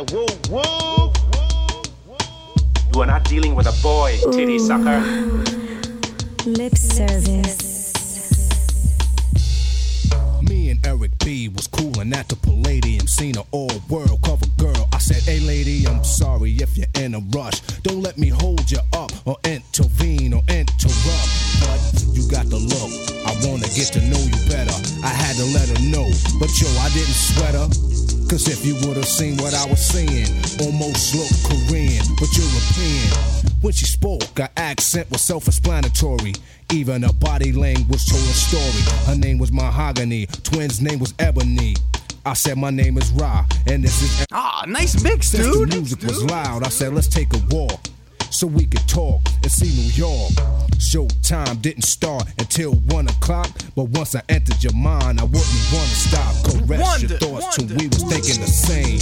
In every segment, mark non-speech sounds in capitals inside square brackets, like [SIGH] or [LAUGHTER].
It's that woo woo. You are not dealing with a boy, titty sucker. Lip service. Me and Eric B was coolin' at the Palladium, seen an all world cover girl. I said, Hey lady, I'm sorry if you're in a rush. Seen what I was saying, almost looked Korean, but European. When she spoke, her accent was self explanatory. Even her body language told a story. Her name was Mahogany, twins' name was Ebony. I said, My name is Ra, and this is. Ah, nice mix, Since dude. the music was loud, I said, Let's take a walk so we could talk and see New York. Showtime didn't start until one o'clock, but once I entered your mind, I wouldn't wanna stop. Caress Wonder, your thoughts till we was thinking the same.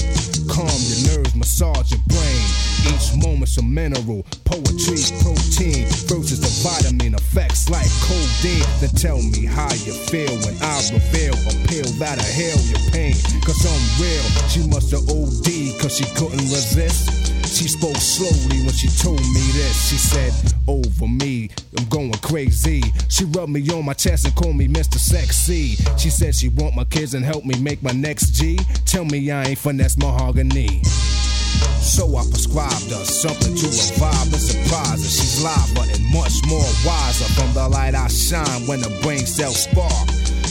Calm your nerves, massage your brain. Each moment's a mineral, poetry, protein versus the vitamin effects like codeine. Then tell me how you feel when I reveal a pill that'll heal your pain. Cause I'm real. She must have OD cause she couldn't resist. She spoke slowly when she told me this. She said, Over me, I'm going crazy. She rubbed me on my chest and called me Mr. Sexy. She said she want my kids and help me make my next G. Tell me I ain't finesse mahogany. So I prescribed her something to revive and surprise her. She's liver and much more wiser from the light I shine when the brain cells spark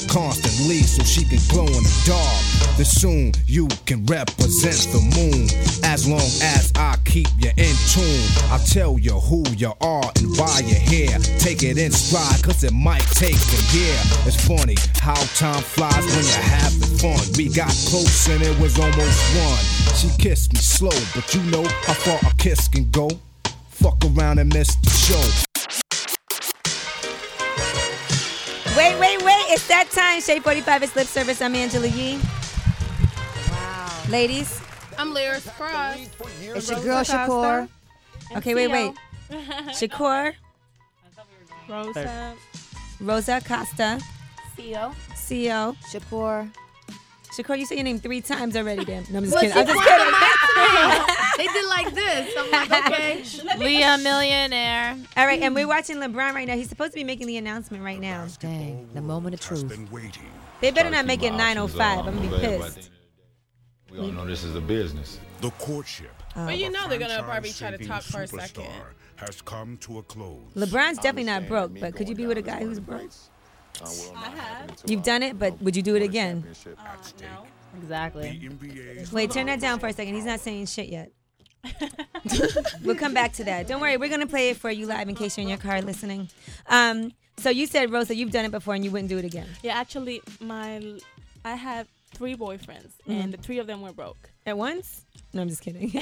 constantly so she can glow in the dark. Then soon you can represent the moon as long as I keep you in tune. I'll tell you who you are and why you're here. Take it in stride, cause it might take a year. It's funny how time flies when you're having fun. We got close and it was almost one. She kissed me slow, but you know how far a kiss can go. Fuck around and miss the show. Wait, wait, wait. It's that time. Shade 45 is lip service. I'm Angela Yee. Wow. Ladies. I'm Lyris Cross. It's your girl, Shakur. Okay, wait, wait. Shakur. Rosa. Rosa Acosta. CEO. CEO. Shakur. Shakur, you say your name three times already, damn. No, I'm just Well, kidding. I'm just kidding. back [LAUGHS] they did like this. I'm like, okay. [LAUGHS] Leah Millionaire. All right, and we're watching LeBron right now. He's supposed to be making the announcement right now. Dang, the moment of truth. They better not make it 905. I'm gonna be pissed. We all know this is a business. The courtship. Oh. But you know they're gonna probably try to talk for a second. Has come to a close. LeBron's definitely not broke, but could you be with a guy who's broke? I have. You've done it, but would you do it again? Exactly. Wait, turn that down for a second. He's not saying shit yet. [LAUGHS] we'll come back to that. Don't worry, we're gonna play it for you live in case you're in your car listening. Um, so you said Rosa, you've done it before and you wouldn't do it again. Yeah, actually, my I had three boyfriends, Mhm. and the three of them were broke. At once? No, I'm just kidding. [LAUGHS] [LAUGHS] So-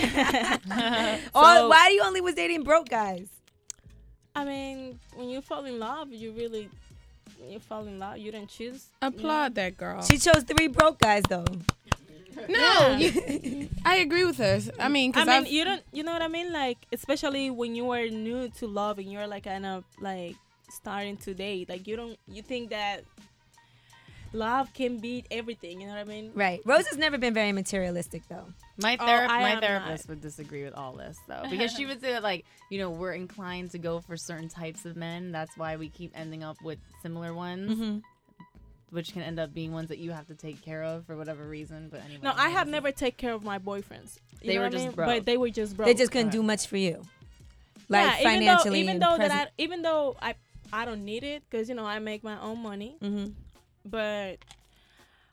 oh, why do you only was dating broke guys? I mean, when you fall in love, you really you fall in love. You didn't choose. Applaud that girl. She chose three broke guys though. No, you, [LAUGHS] I agree with her. I mean, I because mean, you don't, you know what I mean? Like, especially when you are new to love and you're like kind of like starting to date, like you don't, you think that love can beat everything. You know what I mean? Right. Rose has never been very materialistic though. My Oh, therap- I my am therapist would disagree with all this though, because she would say that like you know we're inclined to go for certain types of men. That's why we keep ending up with similar ones, Mhm. which can end up being ones that you have to take care of for whatever reason. But anyway, No, I have never take care of my boyfriends. You They know were what I just mean? broke. But they were just broke. They just couldn't do much for you. Like yeah, financially even though, even though present. that I, even though I, I don't need it because you know I make my own money. Mhm. But,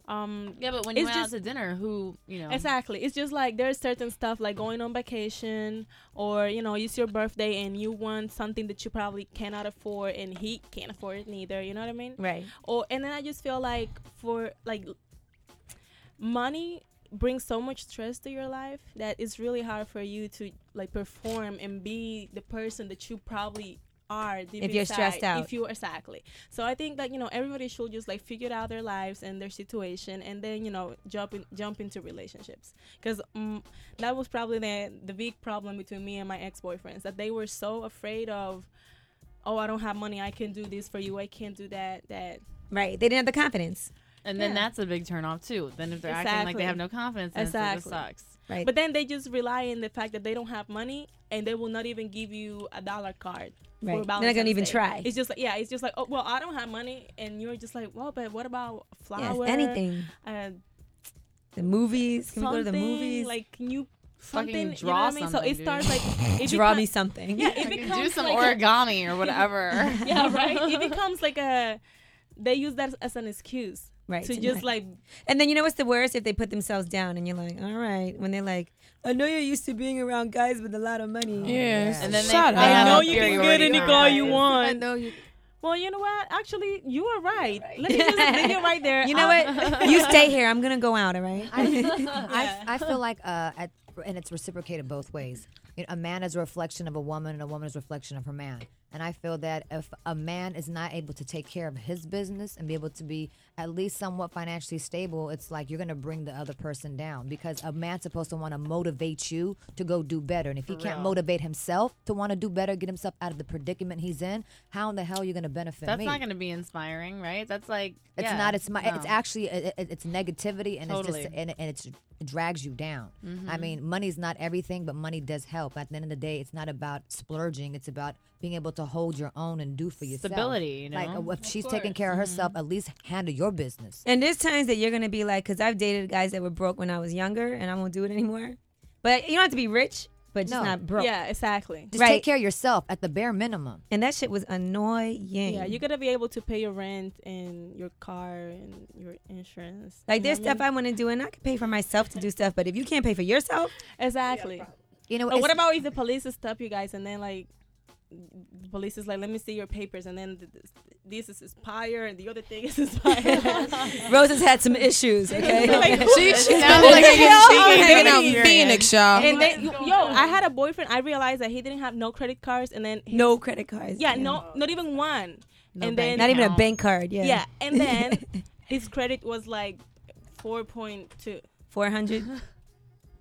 um, Yeah, but when you it's went just, out to dinner, who you know Exactly. It's just like there's certain stuff like going on vacation or you know it's your birthday and you want something that you probably cannot afford and he can't afford it neither. You know what I mean? Right. Or and then I just feel like for like money brings so much stress to your life that it's really hard for you to like perform and be the person that you probably are deep If you're stressed out. if you exactly so i think that you know everybody should just like figure out their lives and their situation and then you know jump in jump into relationships because um, that was probably the the big problem between me and my ex-boyfriends that they were so afraid of oh i don't have money i can do this for you i can't do that that Right. They didn't have the confidence. and then that's a big turn off too. Then if they're acting like they have no confidence, then exactly. it just sucks. Right. But then they just rely on the fact that they don't have money and they will not even give you a dollar card. Right. for They're not gonna even Day. try. It's just like yeah, it's just like oh well I don't have money and you're just like well but what about Yes, anything. uh, The movies. Can we go to the movies? like can you Fucking something draw you know what I mean? something, so it starts dude. like [LAUGHS] it Draw become- me something. Yeah, it [LAUGHS] becomes do some like a- origami or whatever. [LAUGHS] yeah, right. It becomes like a they use that as an excuse. Right, To to just like And then you know what's the worst? If they put themselves down and you're like, all right. When they're like, I know you're used to being around guys with a lot of money. Yes. And then Shut they up. I know you can get any complex. girl you want. I know you. Well, you know what? Actually, you are right. Let me just [LAUGHS] leave you right there. You know Um, what? you stay here. I'm gonna go out. All right. I, [LAUGHS] I feel like, uh, at, and it's reciprocated both ways. You know, a man is a reflection of a woman, and a woman is a reflection of her man. And I feel that if a man is not able to take care of his business and be able to be at least somewhat financially stable, it's like you're going to bring the other person down because a man's supposed to want to motivate you to go do better. And if he can't real. motivate himself to want to do better, get himself out of the predicament he's in, how in the hell are you going to benefit That's me? not going to be inspiring, right? That's like It's yeah, not. It's my. It's actually. It, it- it's negativity, and it's just and, and it's it drags you down. I Mhm. mean, money's not everything, but money does help. At the end of the day, it's not about splurging. It's about being able to hold your own and do for yourself. Stability, you Like know? uh, if she's taking care of herself, at least handle your business. And there's times that you're gonna be like, because I've dated guys that were broke when I was younger, and I won't do it anymore. But you don't have to be rich, but just No. not broke. Yeah, exactly. Just Right. take care of yourself at the bare minimum. And that shit was annoying. Yeah, you gotta be able to pay your rent and your car and your insurance. Like You there's what stuff mean? I want to do, and I can pay for myself to do stuff. But if you can't pay for yourself, exactly. You know, But what about if the police stop you guys and then like the police is like, let me see your papers, and then th- th- this is expired and the other thing is expired. [LAUGHS] Rose has had some issues. [LAUGHS] Okay, Like, She, she Sounds [LAUGHS] sounds like like she hanging out in Phoenix, y'all. And then, yo, I had a boyfriend. I realized that he didn't have no credit cards, and then his- no credit cards. Yeah, no, not even one. No and bank then not even a bank card. Yeah, Yeah, and then his credit was like four point two. four hundred.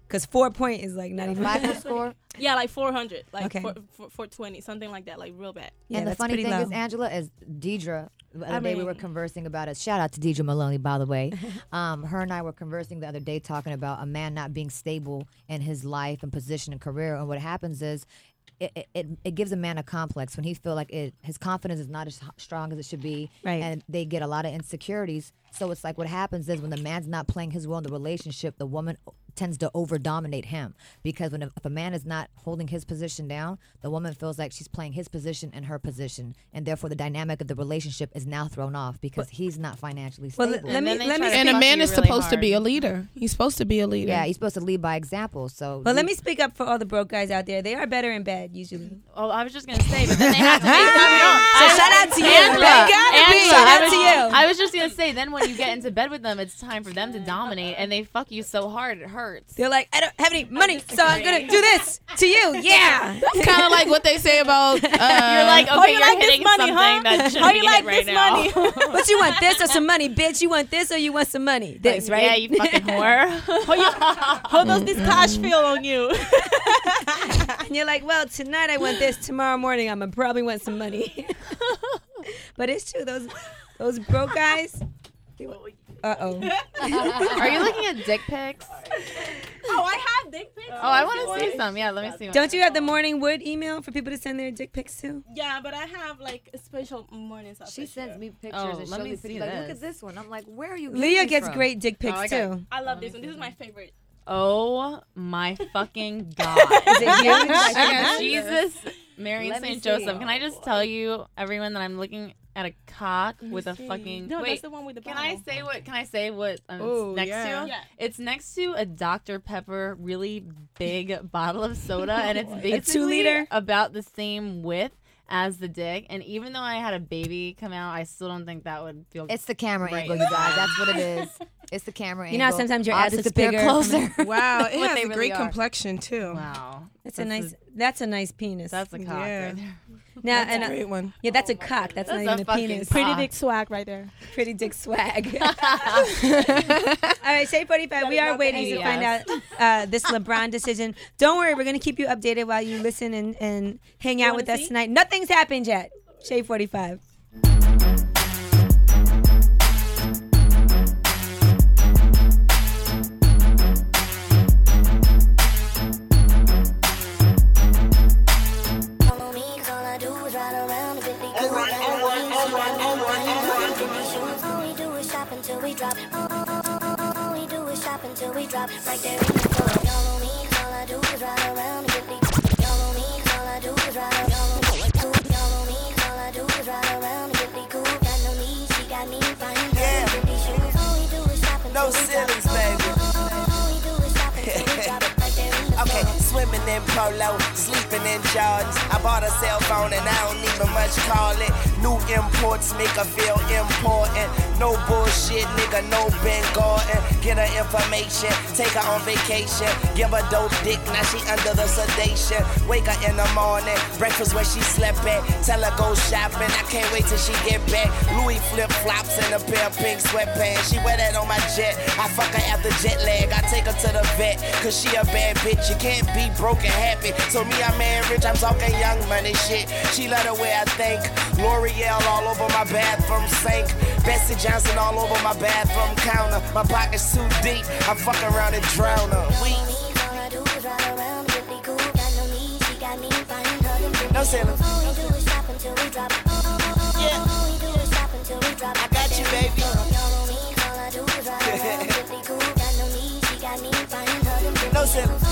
Because four point is like not even FICO score. [LAUGHS] Yeah, like four hundred, like Okay. four, four, 420, something like that, like real bad. Yeah, and the funny thing low. is, Angela, is Deidre. The other I day we were conversing about it. Shout out to Deidre Maloney, by the way. [LAUGHS] um, her and I were conversing the other day, talking about a man not being stable in his life and position and career. And what happens is, it, it- it, it gives a man a complex when he feel like it, his confidence is not as strong as it should be, Right. and they get a lot of insecurities. So it's like what happens is when the man's not playing his role in the relationship, the woman tends to over dominate him because when a, if a man is not holding his position down, the woman feels like she's playing his position and her position, and therefore the dynamic of the relationship is now thrown off because he's not financially stable. Well, stable. let And me- then let me And a man is really supposed to be a leader. He's supposed to be a leader. yeah, he's supposed to lead by example. So, Well, let me speak up for all the broke guys out there. They are better in bed usually. Oh, I was just gonna say, but then they have to [LAUGHS] make [LAUGHS] So shout out to you. Angela, They gotta be. Angela, Shout out to you. I was just gonna say, then when you get into [LAUGHS] bed with them, it's time for them to dominate, and they fuck you so hard it hurts. They're like, I don't have any money, so I'm gonna do this to you. [LAUGHS] Yeah. That's kind of like what they say about. Uh, [LAUGHS] You're like, Oh, okay, you you're like this hitting money, something huh? that shouldn't How be you like right this now. money? but you want, this or some money, bitch? You want this or you want some money? This, right? Yeah, you fucking whore. You, how does this cash feel on you? And you're like, well, tonight I want this. Tomorrow morning I'm gonna probably want some money. but it's true. Those those broke guys. Uh oh. [LAUGHS] Are you looking at dick pics? oh, I have dick pics. Oh, I want to see some. Yeah, let me see. one. Don't you have the morning wood email for people to send their dick pics to? Yeah, but I have like a special morning stuff. She sends me pictures Oh, and let shows me me see pictures. Like, look at this one. I'm like, where are you? Leah gets from? great dick pics I got- too. I love this one. This is my favorite. Oh my [LAUGHS] fucking god! Is it huge? [LAUGHS] Jesus, Mary Let St. Joseph. Can I just tell you, everyone, that I'm looking at a cock with a see. fucking. No, wait, that's the one with the Can I say what? Can I say what um, Ooh, it's next yeah. to? Yeah. It's next to a Dr Pepper really big [LAUGHS] bottle of soda, and it's basically two-liter? about the same width as the dick. And even though I had a baby come out, I still don't think that would feel. It's the camera Right. angle, you guys. [LAUGHS] That's what it is. It's the camera angle. You know, sometimes your ass is bigger. closer. [LAUGHS] Wow, it has a really great are. complexion too. wow. That's a nice. That's a nice penis. That's a cock Yeah. right there. Now, That's and a uh, great one. yeah, that's a cock. That's, That's not a even a fucking penis. cock. Pretty dick swag right there. Pretty dick swag. [LAUGHS] [LAUGHS] All right, Shade 45. We are waiting to find out uh, this LeBron decision. Don't worry, we're going to keep you updated while you listen and, and hang out wanna with us tonight. Nothing's happened yet. Shade 45. Until we drop. Right there in the store. Follow me, 'cause all I do is ride around a Bentley. Follow me, 'cause all I do is ride around. Follow me, 'cause all I do is ride around a Bentley coupe. Got no need, she got me her Bentley shoes. All we do is shop until No ceilings, baby. All we do is shop until we [LAUGHS] drop. Right there in the Okay, swimming in polo, sleeping in Jordans. I bought a cell phone and I don't much call it. New imports make her feel important. No bullshit, nigga, no Ben Gordon. Get her information, take her on vacation. Give her dope dick, now she under the sedation. Wake her in the morning, breakfast where she slept at. Tell her go shopping, I can't wait till she get back. Louis flip flops and a pair of pink sweatpants. She wear that on my jet. I fuck her after jet lag. I take her to the vet, cause she a bad bitch. You can't be broke and happy. So me, I'm man rich, I'm talking young money shit. She love the way I think. L'Oreal all over my bathroom sink. Betsey Johnson all over my bathroom counter. My pockets too deep, I fuck around and drown her. We no ceilings. Yeah. I got you, baby. [LAUGHS] no ceilings.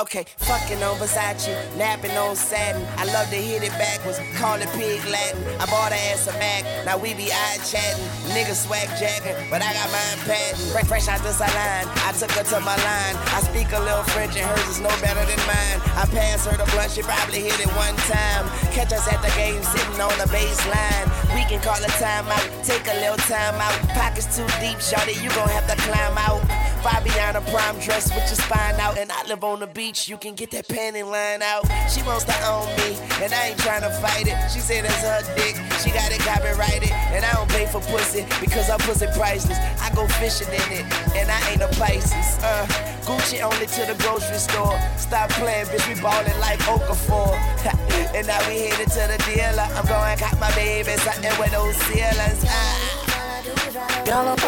Okay, fucking on Versace, napping on satin. I love to hit it backwards, call it pig Latin. I bought her ass a Mac, now we be eye chatting. Niggas swag jacking, but I got mine patent. Fresh, out the salon, I took her to my line. I speak a little French and hers is no better than mine. I pass her the blunt, she probably hit it one time. Catch us at the game sitting on the baseline. We can call a timeout, take a little time out. Pockets too deep, shorty, you gon' have to climb out. Fabiana prime dress with your spine out, and I live on the beach. You can get that panty line out. She wants to own me, and I ain't trying to fight it. She said it's her dick, she got it copyrighted, and I don't pay for pussy because her pussy priceless. I go fishing in it, and I ain't a Pisces. Uh, Gucci only to the grocery store. Stop playing, bitch, we ballin' like Okafor. [LAUGHS] and now we headed to the dealer. I'm going cop my baby something with those ceilings. Y'all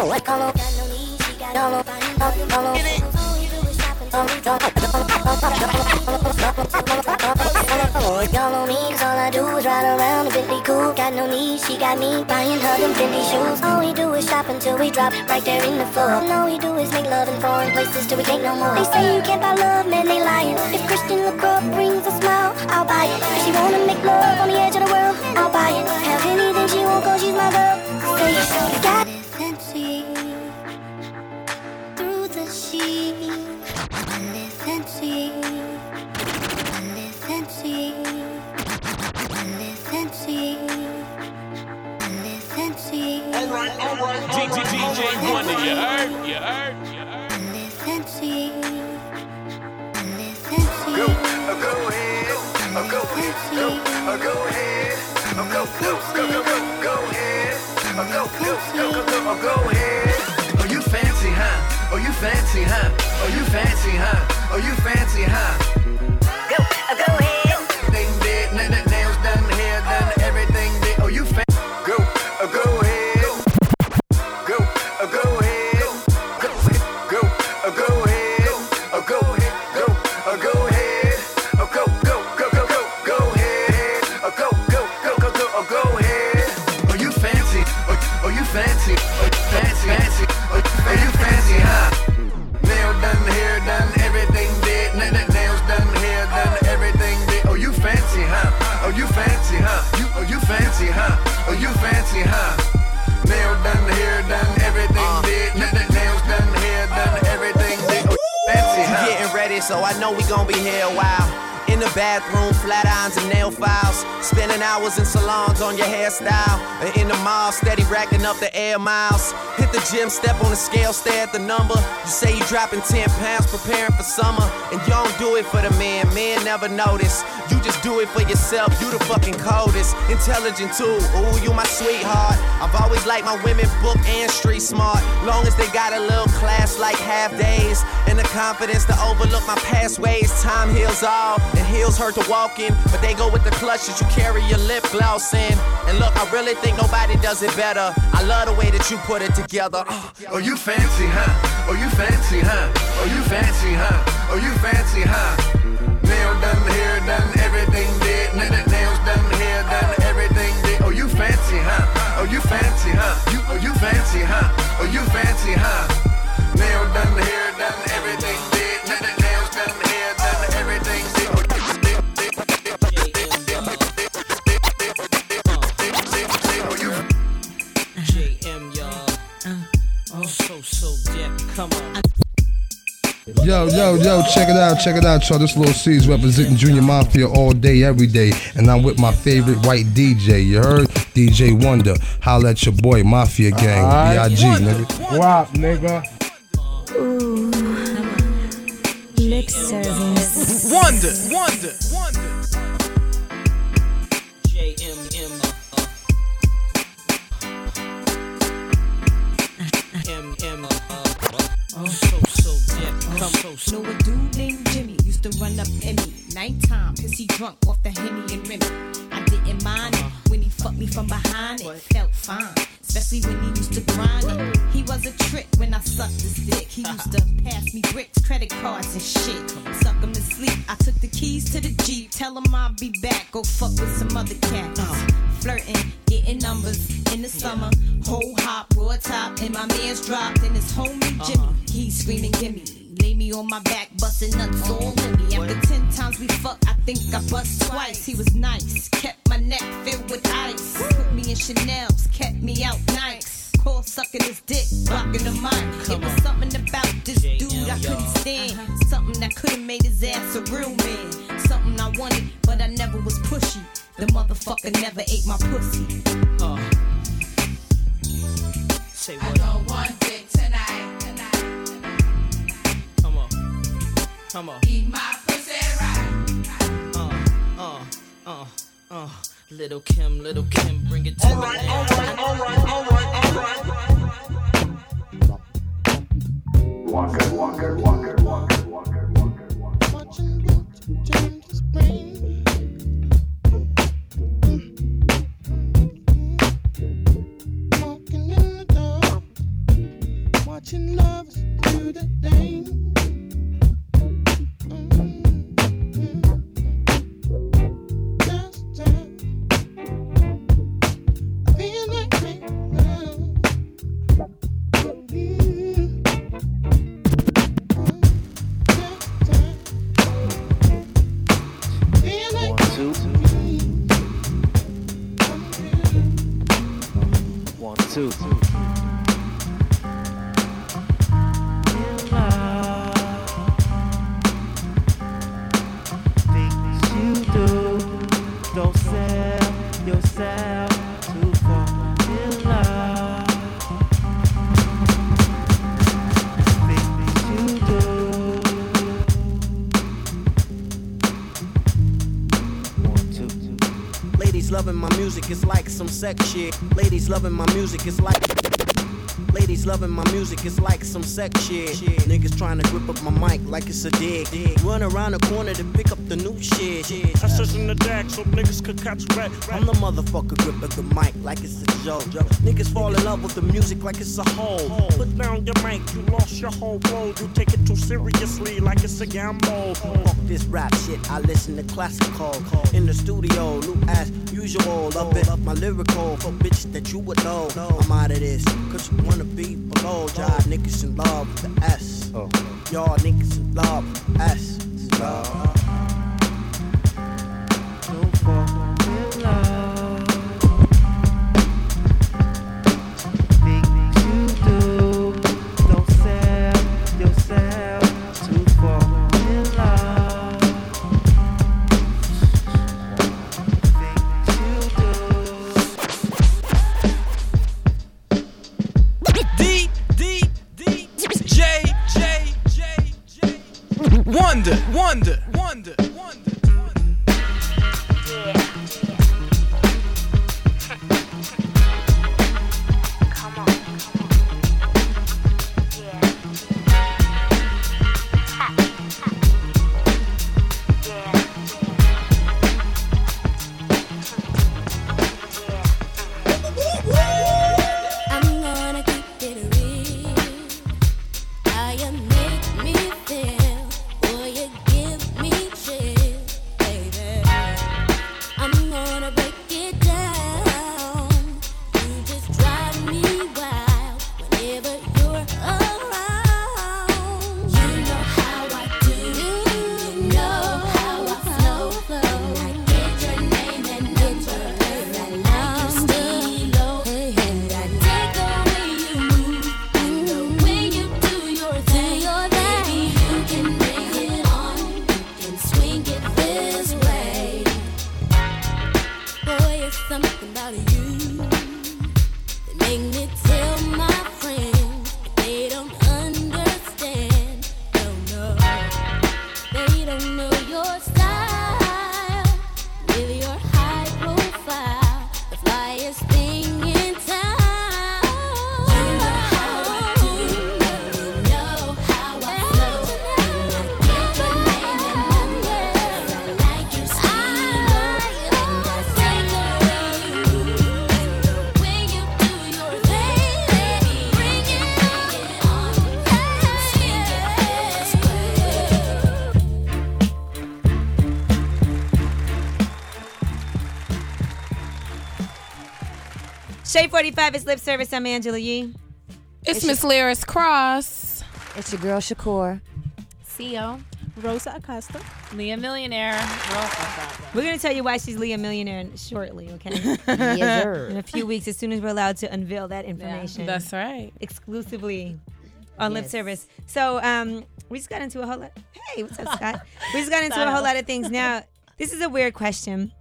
on me, cause all I do is ride around a Bentley coupe. Got no need, she got me buying her them Fendi shoes. All we do is shop until we drop right there in the floor. All we do is make love in foreign places till we can't no more. They say you can't buy love, man, they lying. If Christian LaCroix brings a smile, I'll buy it. If she wanna make love on the edge of the world, I'll buy it. Have anything she want, cause she's my girl. Say got fancy DJ Wonder, you heard? You heard? You heard? Go, go ahead, go go, uh, go ahead, go, go, go, go, go, go ahead, go, go, go, go, go, go ahead. Oh, you fancy, huh? Oh, you fancy, huh? Oh, you fancy, huh? Oh, you fancy, huh? Go, go ahead. Everything did, so I know we gon' be here a while. In the bathroom, flat irons and nail files. Spending hours in salons on your hairstyle. And in the mall, steady racking up the air miles. Hit the gym, step on the scale, stare at the number. You say you dropping 10 pounds, preparing for summer. And you don't do it for the men, men never notice. You just do it for yourself, you the fucking coldest. Intelligent too, ooh, you my sweetheart. I've always liked my women book and street smart. Long as they got a little class like half days. And the confidence to overlook my past ways. Time heals all, and heels hurt to walk in. But they go with the clutches you carry your lip gloss in. And look, I really think nobody does it better. I love the way that you put it together. Uh, Oh, you fancy, huh? Oh, you fancy, huh? Oh, you fancy, huh? Oh, you fancy, huh? Fancy, huh? Oh, you fancy, huh? You, oh, you fancy, huh? Oh, you fancy, huh? Nail done, hair done, everything Yo, yo, yo, check it out, check it out, y'all. This Lil' Cease representing Junior Mafia all day, every day. And I'm with my favorite white DJ, you heard? DJ Wonder. Holla at your boy, Mafia Gang. Alright. B.I.G., nigga. Wop, nigga. Ooh. Lip service. Wonder, wonder, wonder. So. Know a dude named Jimmy used to run up in me nighttime cause he drunk off the Henny and Remy. I didn't mind it when he fucked me from behind it. Felt fine, especially when he used to grind it. He was a trick when I sucked his dick. He used to pass me bricks, credit cards and shit. Suck him to sleep. I took the keys to the Jeep. Tell him I'll be back. Go fuck with some other cats. Flirting, getting numbers in the summer. Whole hop, raw top, and my man's dropped. Busting nuts all in me. After ten times we fucked, I think I bust One, music, it's like some sex shit. Ladies loving my music, is like. Ladies loving my music, it's like some sex shit. Niggas trying to grip up my mic like it's a dig. Run around the corner to pick up the new shit. I says in the deck so niggas could catch rat. I'm the motherfucker grip up the mic like it's a joke. Niggas fall in love with the music like it's a hole. Put down your mic, you lost your whole road. You take it too seriously like it's a gamble. Fuck this rap shit, I listen to classical. In the studio, new as usual. Love it, my lyrical for bitches that you would know. I'm out of this, cause you wanna be below. Y'all niggas in love with the S. Oh. Y'all niggas in love with the S. Shade 45 is lip service. I'm Angela Yee. It's Miss Lyris Cross. It's your girl Shakur. CEO. Rosa Acosta. Leah Millionaire. We're all fucked up. We're going to tell you why she's Leah Millionaire shortly, okay? [LAUGHS] Yes, sir. In a few weeks, as soon as we're allowed to unveil that information. That's right. Exclusively on lip service. So um, we just got into a whole lot. Hey, what's up, Scott? [LAUGHS] we just got into a whole lot of things. Now, this is a weird question,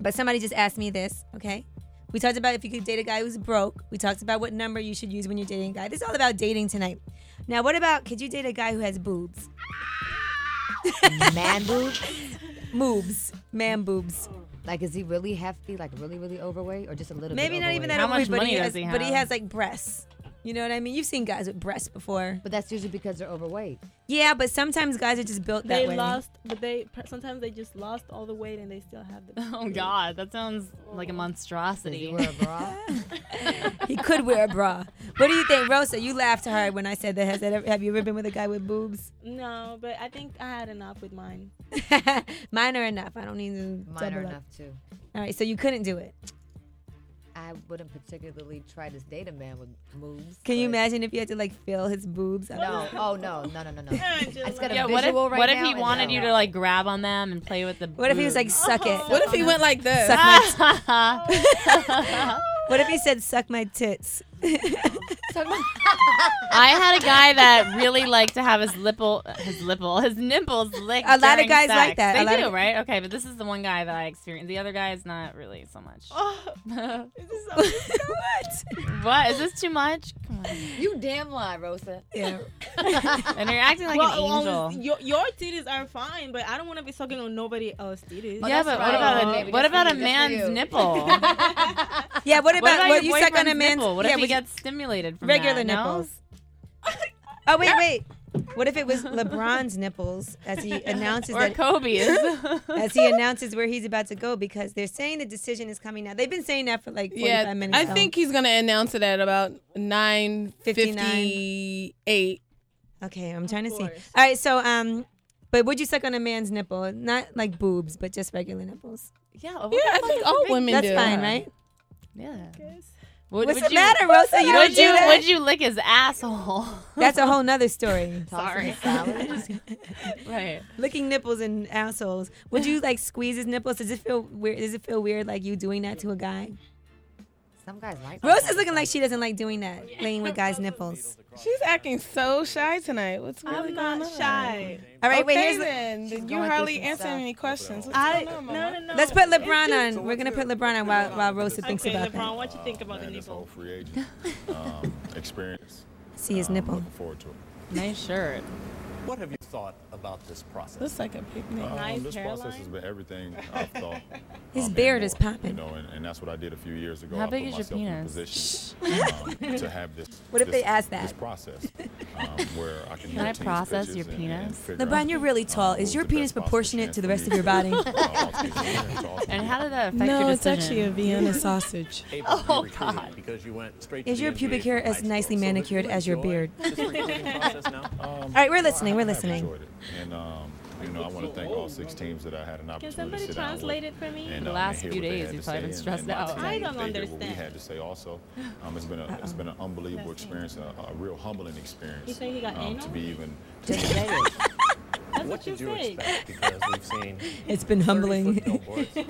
but somebody just asked me this, okay? We talked about if you could date a guy who's broke. We talked about what number you should use when you're dating a guy. This is all about dating tonight. Now, what about could you date a guy who has boobs? Man boobs? [LAUGHS] Moobs. Man boobs. Like, is he really hefty? Like, really, really overweight? Or just a little Maybe bit not even that How much overweight, but money he does has, he but he have? has like breasts. You know what I mean? You've seen guys with breasts before. But that's usually because they're overweight. Yeah, but sometimes guys are just built that They way. They lost, but they sometimes they just lost all the weight and they still have the. [LAUGHS] Oh God, that sounds like a monstrosity. Wear a bra? [LAUGHS] he could wear a bra. What do you think, Rosa? You laughed hard when I said that. Has that ever, have you ever been with a guy with boobs? No, but I think I had enough with mine. [LAUGHS] Mine are enough. I don't need to Mine double are up. enough too. All right, so you couldn't do it. I wouldn't particularly try to date a man with moves. Can you imagine if you had to like feel his boobs? No. Oh no. No. No. No. No. [LAUGHS] I just got a Yeah, what if, visual right what if he and wanted you to like grab on them and play with the? What if he was like, suck it? [LAUGHS] What if he went like this? Suck my [LAUGHS] what if he said, suck my tits? I had a guy that really liked to have his lipple, his lipple, his nipples licked. A lot of during guys like sex. that. A They lot do, of- right? Okay, but this is the one guy that I experienced. The other guy is not really so much. Oh. [LAUGHS] what is this too much? Come on. You damn lie, Rosa. Yeah. [LAUGHS] and you're acting like well, an well, um, angel. your, your titties are fine, but I don't want to be sucking on nobody else's titties. yeah, but what about a what about a man's nipple? [LAUGHS] Yeah, what about about what your you suck on a man's nipple? What yeah, if he would you- gets stimulated from regular that, no? nipples? [LAUGHS] Oh wait, wait. What if it was LeBron's nipples as he announces Or that Kobe's. [LAUGHS] as he announces where he's about to go because they're saying the decision is coming now. They've been saying that for like 45 Yeah, minutes. I now. think he's gonna announce it at about nine fifty-eight. Okay, I'm trying to see. All right, so um, but would you suck on a man's nipple? Not like boobs, but just regular nipples. Yeah, Yeah, I think all women That's do. fine, right? Yeah. What's Would the you- matter, Rosa? You would don't do you that? would you lick his asshole? [LAUGHS] That's a whole nother story. [LAUGHS] Sorry. [LAUGHS] right. Licking nipples and assholes. Would you like squeeze his nipples? Does it feel weird? Does it feel weird like you doing that to a guy? Some guys like Rose is looking like she doesn't like doing that, laying with guys' nipples. She's acting so shy tonight. What's really I'm going not on? shy. All right, wait, here's the- then. She's you going hardly through some answering stuff. any questions. What's I going on, no Mama? no no. Let's put LeBron just- on. We're gonna put LeBron on while while Rosa thinks Okay, about LeBron, that. what you think about the Man, this whole nipple? free agent [LAUGHS] um, experience. See his um, nipple. Looking forward to it. Nice shirt. What have you thought about this process? Looks like a picnic. Um, Nice this hairline. process has been everything I've thought. [LAUGHS] His um, and beard is popping. You know, and, and that's what I did a few years ago. How I big put is your myself in a penis? position um, to have this. [LAUGHS] What if this- they ask that? This that? process um, where I can. Can hear I teams' process pitches your and- and penis? figure LeBron, out, you're really um, tall. what Is was your penis proportionate to the rest of your body? to, ultimately win and to ultimately And how did that affect No, your it's actually a Vienna [LAUGHS] sausage. Able to be Oh, God. Because you went straight Is your pubic hair as nicely school. So did manicured as your beard? This recruiting process now? All right, we're well, listening, we're listening. enjoyed. And um, you know, I want to thank all six teams that I had an opportunity somebody to sit down with. translate it for me? And, The um, last hear few what days, had you've probably been stressed and my out. team, I don't they hear What we understand. had to say also. [LAUGHS] Um, it's been a it's been an unbelievable experience, a, a real humbling experience. You say he got um, anal? to be even. Just say it. That's What what did you say. expect? [LAUGHS] Because we've seen It's been humbling. 30-foot billboards. We've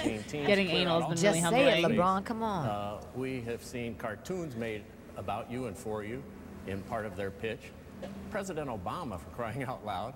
seen [LAUGHS] teams Getting clear anal has been all really Just say it. LeBron. Come on. Uh, we have seen cartoons made about you and for you in part of their pitch. President Obama, for crying out loud,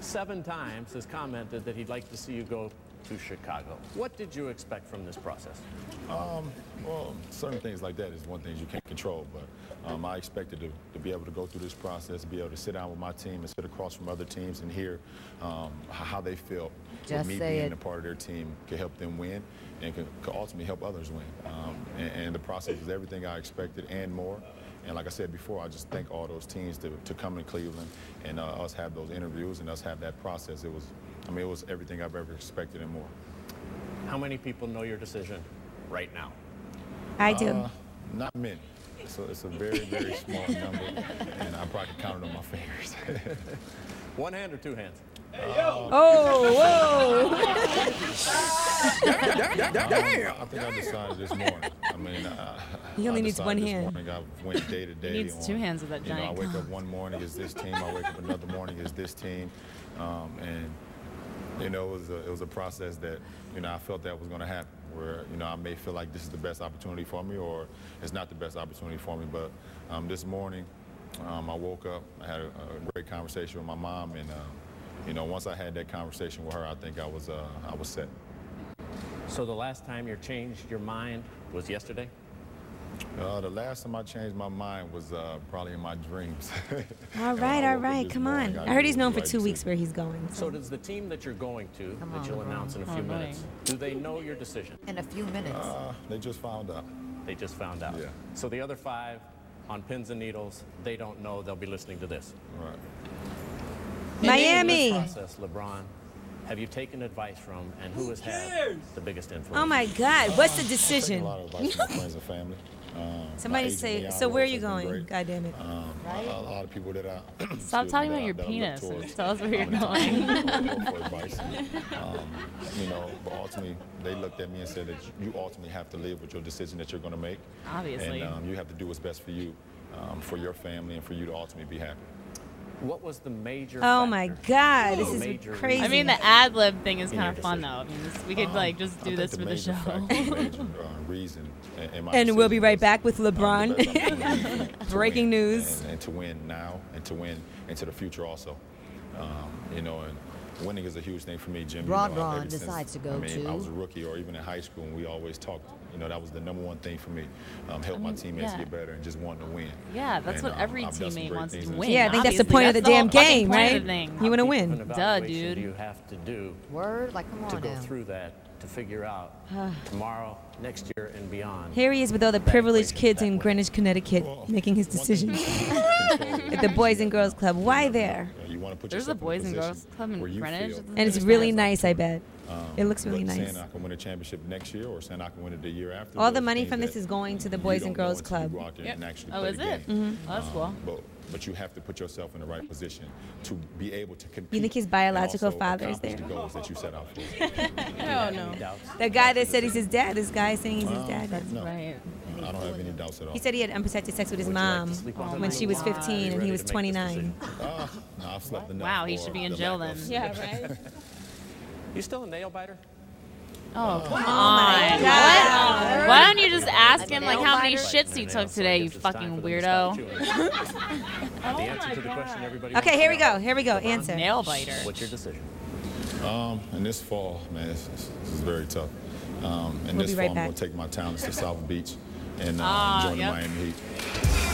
seven times has commented that he'd like to see you go to Chicago. What did you expect from this process? Um, well, certain things like that is one thing you can't control, but um, I expected to, to be able to go through this process, be able to sit down with my team and sit across from other teams and hear um, how they feel. Just with me say being it. a part of their team can help them win and can, can ultimately help others win. Um, and, and the process is everything I expected and more. And like I said before, I just thank all those teams to, to come to Cleveland and uh, us have those interviews and us have that process. It was, I mean, it was everything I've ever expected and more. How many people know your decision right now? I do. Uh, not many. So it's a very, very small [LAUGHS] number, and I probably can count it on my fingers. [LAUGHS] One hand or two hands? Oh, whoa. Damn. I think I decided this morning. I mean, uh, He only I needs one decided this hand. Morning I went day to day. He needs two hands of that you know, I wake up one morning is this team. I wake up another morning is this team, um, and you know, it was a, it was a process that you know I felt that was going to happen. Where you know I may feel like this is the best opportunity for me, or it's not the best opportunity for me. But um, this morning, um, I woke up. I had a, a great conversation with my mom, and um, you know, once I had that conversation with her, I think I was uh, I was set. So the last time you changed your mind was yesterday? Uh, the last time I changed my mind was uh, probably in my dreams. [LAUGHS] All And when right, I all woke up right. this Come morning, on. knew I heard he's known for two decision. weeks where he's going. So does the team that you're going to, Come that on, you'll LeBron. announce in a few boy. minutes, do they know your decision? In a few minutes. Uh, they just found out. They just found out. Yeah. So the other five on pins and needles, they don't know. They'll be listening to this. Right. Miami. In process, LeBron, have you taken advice from and who has had the biggest influence? Oh my God. What's the decision? a lot of advice from my [LAUGHS] friends and family. Um, Somebody say, Leon so where are you going? great. God damn it. Um, a, a lot of people that [CLEARS THROAT] I Stop talking about your that I- that penis. towards, Tell us where you're um, in times going. [LAUGHS] when for [LAUGHS] advice. Um, you know, but ultimately, they looked at me and said that you ultimately have to live with your decision that you're going to make. Obviously. And um, you have to do what's best for you, um, for your family, and for you to ultimately be happy. What was the major Oh my God. This is major crazy. I mean, the ad lib thing is kind of fun though. I mean, this, we could Um, like just do this the for the show. factor, major, [LAUGHS] uh, reason in- in and we'll be right back with um, LeBron. best [LAUGHS] Breaking win news. And, and to win now and to win into the future also. Um, you know, and winning is a huge thing for me, Jim. Ron you know, Ron ever since- decides to go I mean, I was a rookie or even in high school, and we always talked. You know, that was the number one thing for me. Um, help my mean, teammates yeah. get better and just wanting to win. Yeah, that's And, what um, every I've done some teammate wants to win. Yeah, I think that's the obviously. point of the That's damn game, right? You want to win. Duh, dude. you have to do Word? Like, come on to go now. through that to figure out [SIGHS] tomorrow, next year, and beyond? Here he is with all the privileged kids in Greenwich, Connecticut, making his decision [LAUGHS] at the Boys and Girls Club. Why there? You want to put There's a Boys and Girls Club in Greenwich. And it's really nice, I bet. Um, It looks really but nice. Saying I can win a championship next year or saying I can win it the year after. All the money from this is going to the Boys and Girls Club. go out there and Oh, is the it? game. Oh, that's Um, cool. But, but you have to put yourself in the right position to be able to compete. You think his biological also father is there? The goals that you set out for. [LAUGHS] Hell no. [LAUGHS] The guy that said he's his dad, this guy saying he's his Um, dad. no. I don't have any doubts at all. He said he had unprotected sex with his mom when she was 15 and he was 29. Ah, no, I've slept Wow, he should be in jail then. Yeah, right. [LAUGHS] You still a nail biter? Oh, come my on. God. What? Why don't you just ask him like how many shits he took today, you fucking weirdo? [LAUGHS] The answer to the question everybody Okay, here we go. Here we go. Answer. Nail biter. What's your decision? Um, and this fall, man, this, this, this is very tough. Um, and We'll this be right fall, back. I'm gonna take my talents to South [LAUGHS] Beach and uh, Ah, join yep. the Miami Heat.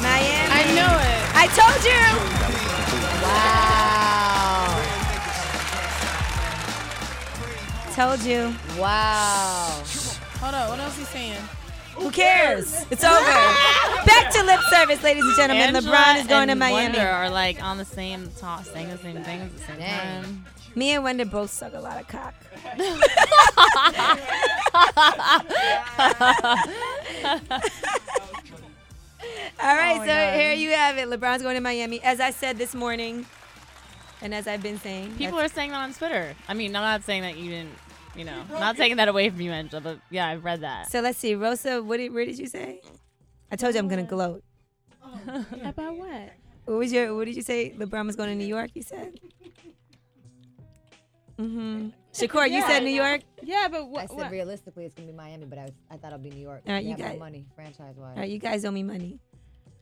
Miami. I knew it. I told you. Told you. Wow. Hold on. What else he saying? Who cares? It's over. [LAUGHS] Back to lip service, ladies and gentlemen. Angela LeBron is going to Miami. Wonder are like on the same talk, saying the same thing at the same Dang. time. Me and Wonder both suck a lot of cock. [LAUGHS] All right, Oh so God. here you have it. LeBron's going to Miami. As I said this morning, and as I've been saying, People are saying that on Twitter. I mean, I'm not saying that you didn't, you know, I'm not taking that away from you, Angela, but yeah, I've read that. So let's see, Rosa. What did, where did you say? I told you I'm gonna gloat. [LAUGHS] About what? What was your? What did you say? LeBron was going to New York. You said. Mm-hmm. Shakur, you said New York. Yeah, but I what? said what? realistically it's gonna be Miami, but I, was, I thought it'd be New York. All right, We you have more got- money franchise wise. All right, you guys owe me money.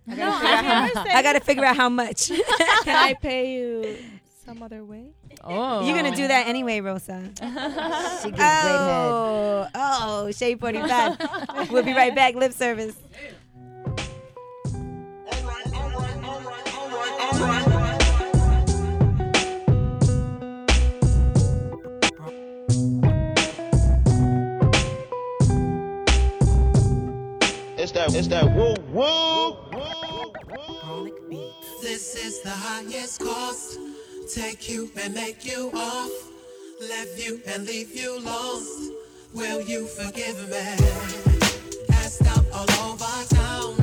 I [LAUGHS] No, gotta, figure, out I how, never I gotta figure out how much. [LAUGHS] Can I pay you some other way? Oh. You're gonna do that anyway, Rosa. [LAUGHS] She gives oh, oh, Shade 45. we'll be right back. Lip service. It's that, it's that woo woo. This is the highest cost. Take you and make you off. Left you and leave you lost. Will you forgive me? Passed out all over town.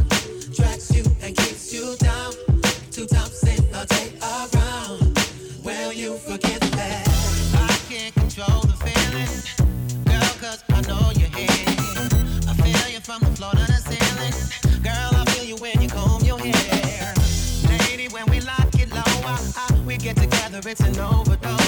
Tracks you and keeps you down. Two times in a day around. Will you forgive get together, it's an overdose.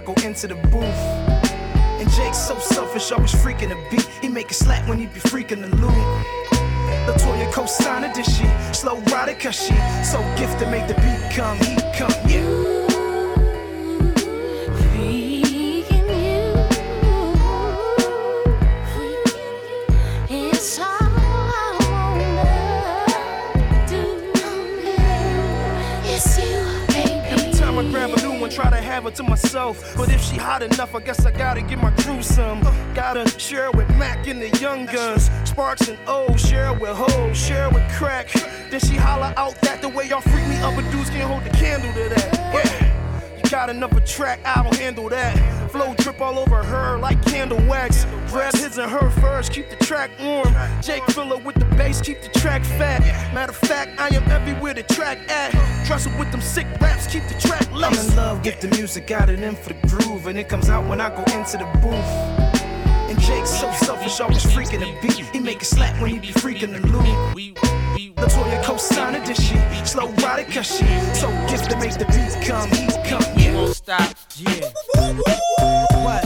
Go into the booth. And Jake's so selfish, always freaking the beat. He make it slap when he be freaking the loop. Latoya co-signer, this she slow rider, cause she so gifted, make the beat come, he come, yeah. To myself. But if she hot enough, I guess I gotta give my crew some. Gotta share it with Mac and the Young Guns. Sparks and O, share it with Ho, share it with Crack. Then she holler out that the way y'all freak me up, but dudes can't hold the candle to that. Yeah. You got another track, I'll handle that. Flow drip all over her like candle wax. Grab his and her first, keep the track warm. Jake Filler with the bass, keep the track fat. Matter of fact, I am everywhere the track at. Trust it with them sick raps, keep the track I'm in love, get the music, got it in for the groove, and it comes out when I go into the booth. And Jake's so selfish, always freaking the beat. He make it slap when he be freaking the loop. Latoya co-signing this shit, slow ride it cause she so gifted, make the beat come, heat come. We won't stop. Yeah. What?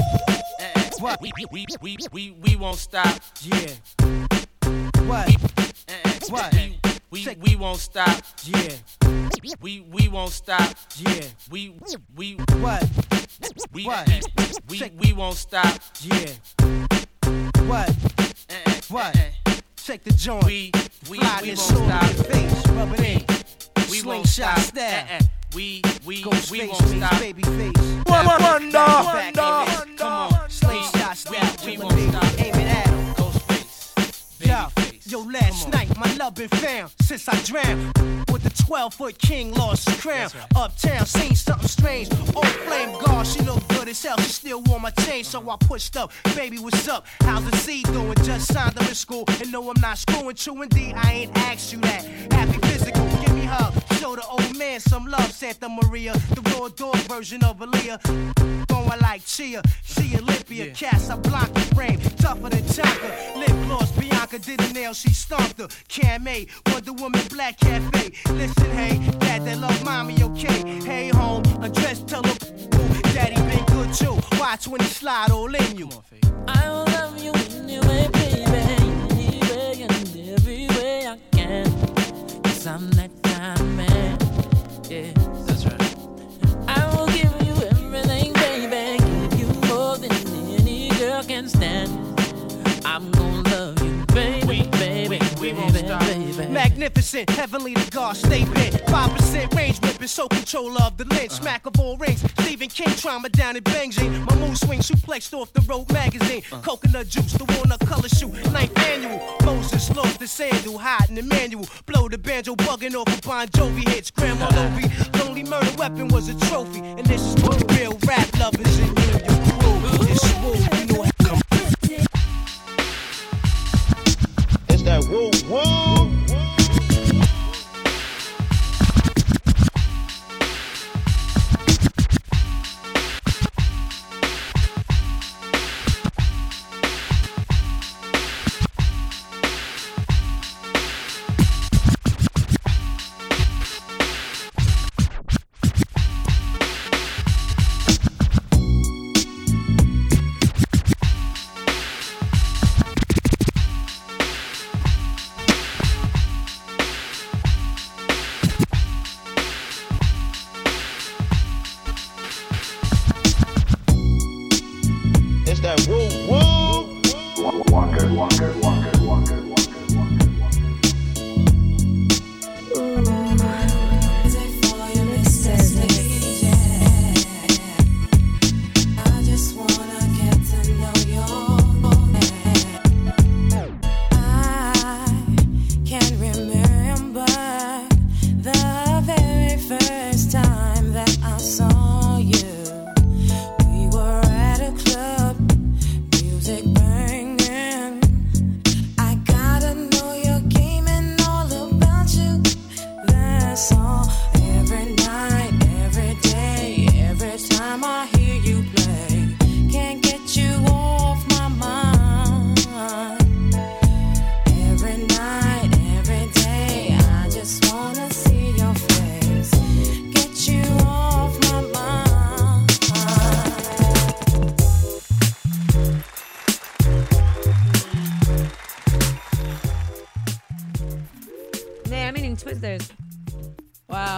Eh, eh, what? We, we, we, we, we won't stop. Yeah. What? What? We, we won't stop. Yeah. We we won't stop. Yeah. We we what? We what? Eh, we we won't stop. Yeah. What? Eh, eh, what? Check the joint. We we Fly we won't stop. face, rub it in. We won't stop. style. Uh-uh. We we Ghost we face won't meets stop. baby face. Wonder, wonder, wonder. Come on. Slingshot style, We won't baby, stop. aim it at 'em. Yo, yo, last night my love been found since I drowned. With the 12 foot king lost his crown. Uptown, seen something strange. Old flame guard, she look good as hell. She still wore my chain, so I pushed up. Baby, what's up? How's the seed doing? Just signed up in school. And no, I'm not screwing. True indeed, I ain't asked you that. Happy physical, give me hug. Show the old man some love, Santa Maria. The raw dog version of Aaliyah. Going like Chia, she Olympia, Casablanca frame, tougher than Tonka. Lip gloss, Bianca did a nail, she stomped her. Cam A, Wonder Woman, Black Cafe. Listen, hey, dad that love mommy, okay? Hey, home, address, tell her, daddy been good too. Watch when he slide all in you. I will love you anyway, baby. Baby, baby, baby. Magnificent, heavenly to God, stay bent. 5% range whipping, so control of the lynch. Smack of all rings. Stephen King trauma down in Beijing. My mood swing suplexed off the road magazine. Coconut juice, the walnut color shoe. Ninth annual. Moses lost the sandal, hiding the manual. Blow the banjo, bugging off of Bon Jovi hits. Grandma Lovey. Lonely murder weapon was a trophy. And this is the real rap lovers in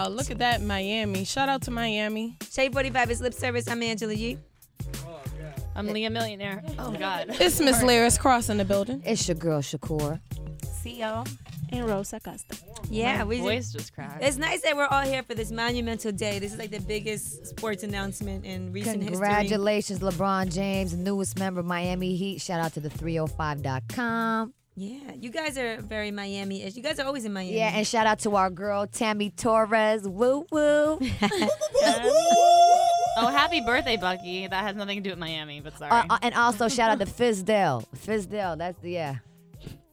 Wow, look at that, Miami. Shout out to Miami. Shade 45 is lip service. I'm Angela Yee. I'm Leah Millionaire. Oh, oh God. It's Miss Lyris Cross in the building. It's your girl Shakur. See y'all. and Rosa Acosta. Yeah, My we voice just cracked. It's nice that we're all here for this monumental day. This is like the biggest sports announcement in recent history. Congratulations, LeBron James, newest member of Miami Heat. Shout out to the 305.com. Yeah, you guys are very Miami-ish. You guys are always in Miami. Yeah, and shout out to our girl Tammy Torres. Woo woo. [LAUGHS] [LAUGHS] Oh, happy birthday, Bucky. That has nothing to do with Miami, but sorry. Uh, uh, and also shout out to Fizdale. Fizdale, that's the yeah.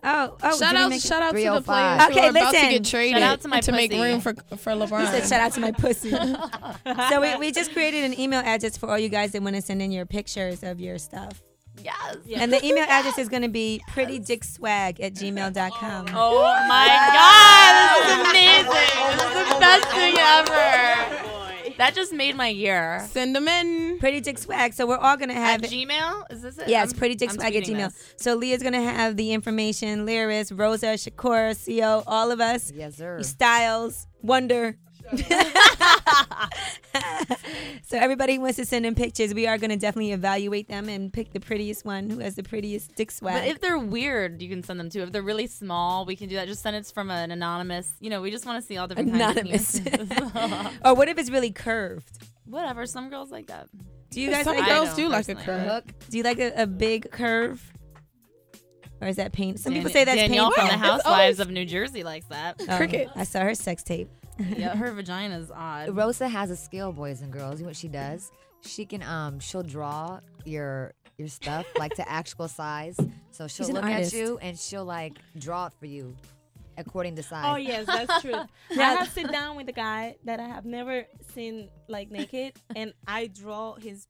Oh, oh, shout out, shout out to the 305. players who Okay, are about to listen. get traded Shout out to my to make room for for LeBron. He said, shout out to my pussy. [LAUGHS] so we, we just created an email address for all you guys that want to send in your pictures of your stuff. Yes. And the email [LAUGHS] address is going to be prettydickswag at gmail.com. Oh my god, this is amazing. This is the best thing ever. That just made my year. Send them in. Pretty Dick Swag. So we're all going to have At Gmail? Is this it? Yeah, it's I'm- pretty dick I'm swag at Gmail. this. So Leah's gonna have the information. Lyris, Rosa, Shakura, Co, all of us. Yes, sir. Styles, Wonder. [LAUGHS] so everybody wants to send in pictures, we are gonna definitely evaluate them and pick the prettiest one who has the prettiest dick swag. But if they're weird, you can send them too. If they're really small, we can do that. Just send it from an anonymous. You know, we just want to see all different Anonymous. kinds of [LAUGHS] or what if it's really curved? Whatever. Some girls like that. Do you guys Some like girls I do like a personally. curve. Do you like a, a big curve? Or is that pain? Some people Dan- say that's Danielle painful. from the Housewives of New Jersey likes that. Oh, I saw her sex tape. Yeah, her vagina's odd. Rosa has a skill, boys and girls. You know what she does? She can um she'll draw your your stuff like to actual size. So she'll She's an look artist. at you and she'll like draw it for you according to size. Oh yes, that's [LAUGHS] true. I Yeah. have sit down with a guy that I have never seen like naked, and I draw his.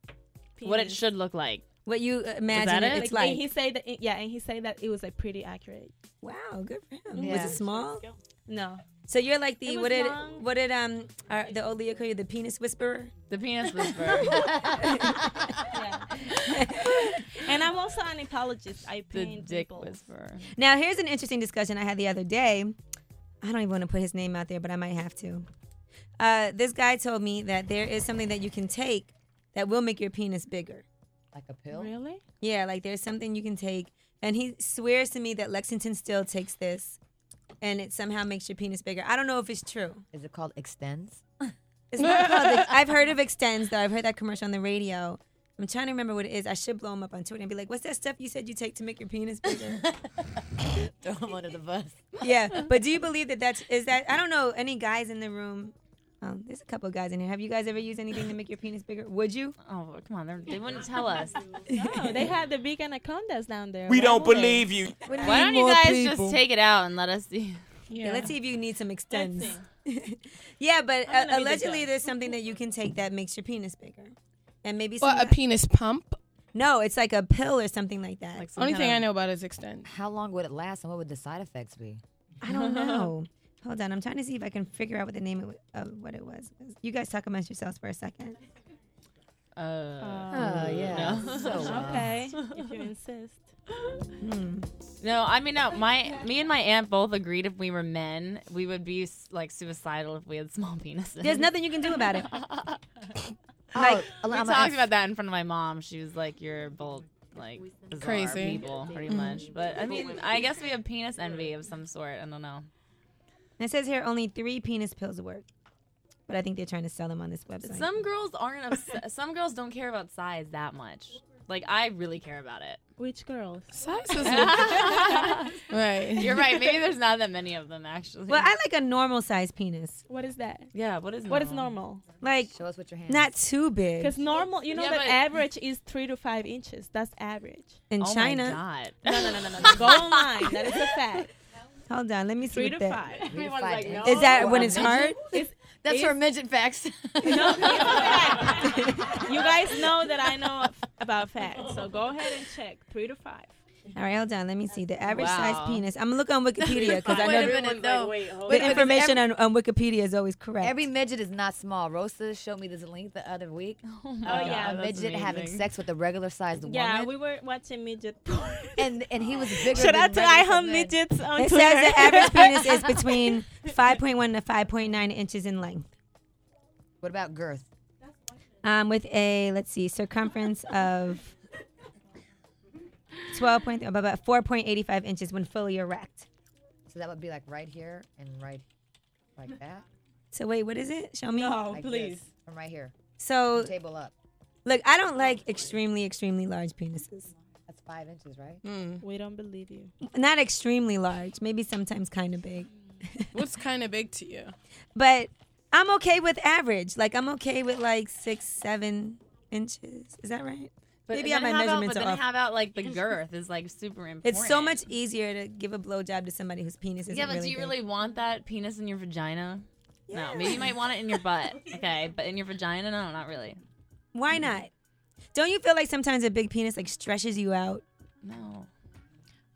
What it should look like. What you imagine it? it's Like, like. and he said that yeah, and he said that it was like pretty accurate. Wow, good for him. Yeah. Was it small? No, So you're like the what did long. what did um our, the old Leah call you the penis whisperer? The penis [LAUGHS] whisperer. [LAUGHS] and I'm also an apologist. I the paint dick people. whisperer. Now here's an interesting discussion I had the other day. I don't even want to put his name out there, but I might have to. Uh, this guy told me that there is something that you can take that will make your penis bigger. Like a pill? Really? Yeah, like there's something you can take, and he swears to me that Lexington still takes this, and it somehow makes your penis bigger. I don't know if it's true. Is it called ExtenZe? It's not called. Ex- I've heard of ExtenZe though. I've heard that commercial on the radio. I'm trying to remember what it is. I should blow him up on Twitter and be like, "What's that stuff you said you take to make your penis bigger?" [LAUGHS] Throw him under the bus. yeah, but do you believe that that's is that? I don't know any guys in the room. Um, there's a couple of guys in here. Have you guys ever used anything to make your penis bigger? Would you? Oh, come on. they're- They wouldn't tell us. [LAUGHS] No, they have the big anacondas down there. We Why don't would they? believe you. We Why don't you guys people. just take it out and let us see? Yeah. let's see if you need some ExtenZe. [LAUGHS] yeah, but uh, be the allegedly there's something that you can take that makes your penis bigger, and maybe What, some a penis pump? No, it's like a pill or something like that. Only thing I know about is extend. How long would it last and what would the side effects be? I don't know. [LAUGHS] Hold on, I'm trying to see if I can figure out what the name of, of what it was. You guys talk amongst yourselves for a second. Uh, Oh, yeah. [LAUGHS] No. So, [LAUGHS] uh, Okay, if you insist. Hmm. No, I mean, no. My, me and my aunt both agreed if we were men, we would be like suicidal if we had small penises. There's nothing you can do about it. [LAUGHS] Like, we I'm talked about that in front of my mom. She was like, "You're both like Crazy. people, pretty much." But I mean, I guess we have penis envy of some sort. I don't know. It says here only three penis pills work, but I think they're trying to sell them on this website. Some girls aren't. Obs- [LAUGHS] some girls don't care about size that much. Like I really care about it. Which girls? Size [LAUGHS] is [LAUGHS] right. You're right. Maybe there's not that many of them actually. well, I like a normal size penis, What is that? yeah. What is What is normal? like Show us with your hands. not too big. Because normal, you know, Yeah, the average is three to five inches. That's average. In oh China, My God. No, no, no, no, no. no. Go online. That is a fact. Hold on, let me see Three what to that. five. Three to five inches. Is that when it's hard? It's, That's it's- for midget facts. [LAUGHS] No, it's a fact. you guys know that I know about facts, so go ahead and check. Three to five. All right, hold on. Let me see the average size penis. I'm gonna look on Wikipedia because I know a the, minute, though. the information on, on Wikipedia is always correct. Every midget is not small. Rosa showed me this link the other week. Oh, my Oh, yeah, a that's midget having sex with a regular sized woman. Yeah, we were watching midget porn. and and he was bigger. Shout than out to I Hum men. Midgets on it Twitter. says the average [LAUGHS] penis is between 5.1 to 5.9 inches in length. What about girth? Um, with a let's see circumference of 12 point about 4.85 inches when fully erect. So that would be like right here and right like that. So wait, what is it? Show me. Like this, From right here. So table up. Look, I don't like extremely, extremely large penises. That's five inches, right? Mm. We don't believe you. Not extremely large, maybe sometimes kind of big. [LAUGHS] What's kind of big to you? But I'm okay with average. Like I'm okay with like six, seven inches. Is that right? But maybe then my about- measurements but are then off. how about like the [LAUGHS] girth is like super important. It's so much easier to give a blowjob to somebody whose penis isn't Yeah, but really do you big. really want that penis in your vagina? No, maybe you might want it in your [LAUGHS] butt. Okay, but in your vagina, no, not really. Why not? Don't you feel like sometimes a big penis like stretches you out? No.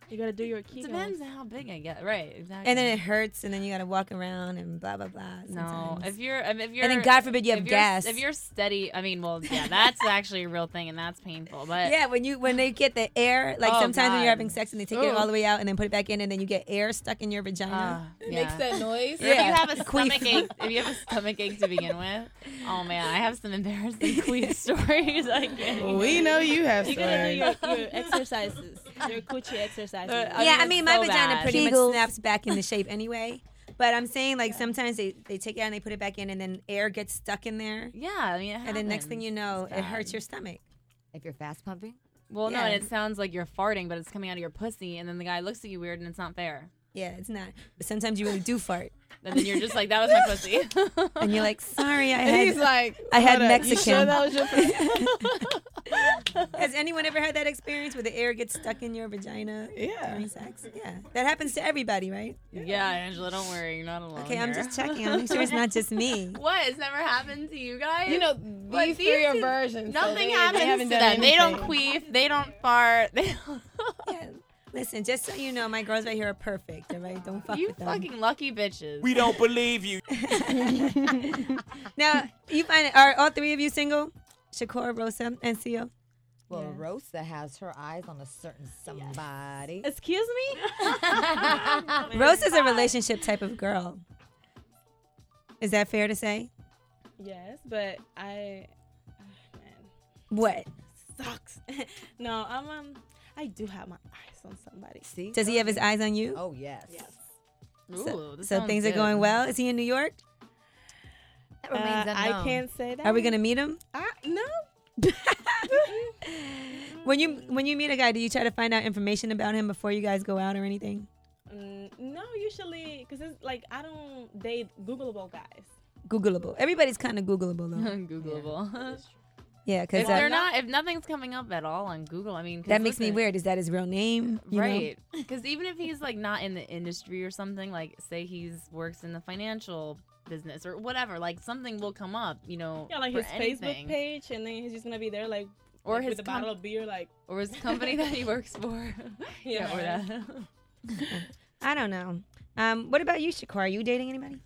You gotta do your kegels. Depends on how big I get. Right, exactly. And then it hurts, and then you got to walk around and blah blah blah. No, if you're, I mean, if you're, and then God forbid you have if gas. If you're steady, I mean, well, yeah, that's actually a real thing, and that's painful. But yeah, when you when they get the air, like Oh, sometimes when you're having sex and they take it all the way out and then put it back in, and then you get air stuck in your vagina. Ah, it yeah. makes that noise. Or If you have a [LAUGHS] Queef. stomach ache, if you have a stomach ache to begin with, oh man, I have some embarrassing queef [LAUGHS] stories. I can't We know you have You gotta do your, your exercises, your coochie exercises. Uh, yeah, I mean, my so vagina bad. pretty Kegels. much snaps back into shape anyway. But I'm saying like sometimes they, they take it out and they put it back in, and then air gets stuck in there. Yeah, I mean, it and then next thing you know, it hurts your stomach. If you're fast pumping. Well, no, Yeah. and it sounds like you're farting, but it's coming out of your pussy, and then the guy looks at you weird, and it's not fair. Yeah, it's not. But sometimes you really do fart. And then you're just like, that was my pussy. [LAUGHS] and you're like, sorry, I had. he's like, I had "Hold you Mexican. sure that was your [LAUGHS] Has anyone ever had that experience where the air gets stuck in your vagina Yeah. during sex? Yeah, that happens to everybody, right? yeah, Angela, don't worry, you're not alone. Okay, I'm just checking. I'm sure it's not just me. [LAUGHS] What? It's never happened to you guys? You know, What, these three are two- virgins. so Nothing they- they happens haven't to done them. They don't queef. They don't fart. They don't Yeah. Listen, just so you know, my girls right here are perfect. All right, don't fuck you with them. fucking lucky bitches. We don't believe you. [LAUGHS] [LAUGHS] Now, you find are all three of you single? Shakur, Rosa, and Seal. Well, Rosa has her eyes on a certain somebody. Excuse me? [LAUGHS] Rosa's a relationship type of girl. Is that fair to say? Yes, but I. Man. What? Sucks. no, I'm um. I do have my eyes on somebody. See? Does he have his eyes on you? Oh yes. Yes. So, so sounds things are going well. Is he in New York? That remains Uh, I can't say that. Are we gonna meet him? I, no. [LAUGHS] When you when you meet a guy, do you try to find out information about him before you guys go out or anything? Mm, no, usually, because it's like I don't date Googleable guys. Googleable. Everybody's kind of Googleable though. [LAUGHS] Googleable. yeah, because If they're not, if nothing's coming up at all on Google, I mean, 'cause that makes me weird. Is that his real name? You right? Because even if he's like not in the industry or something, like say he's works in the financial business or whatever, like something will come up, you know, Yeah, like for his anything. Facebook page, and then he's just gonna be there, like, Or like, his with a com- bottle of beer, like, or his company that he works for. Yeah, or that. I don't know. Um, what about you, Shakur? Are you dating anybody?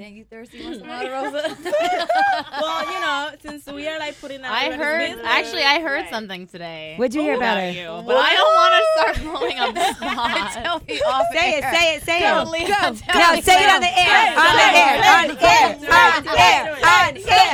Dang, you thirsty? Want some water, Rosa? well, you know, since we are like putting out. I heard business, actually I heard right. something today. What'd you hear about her? you, but I don't want to start blowing up the spot. Tell me off Say it, say it, say it. Go, Leah, Go. tell No, me. say it on the air. On the air. On the air. On the air. On the air.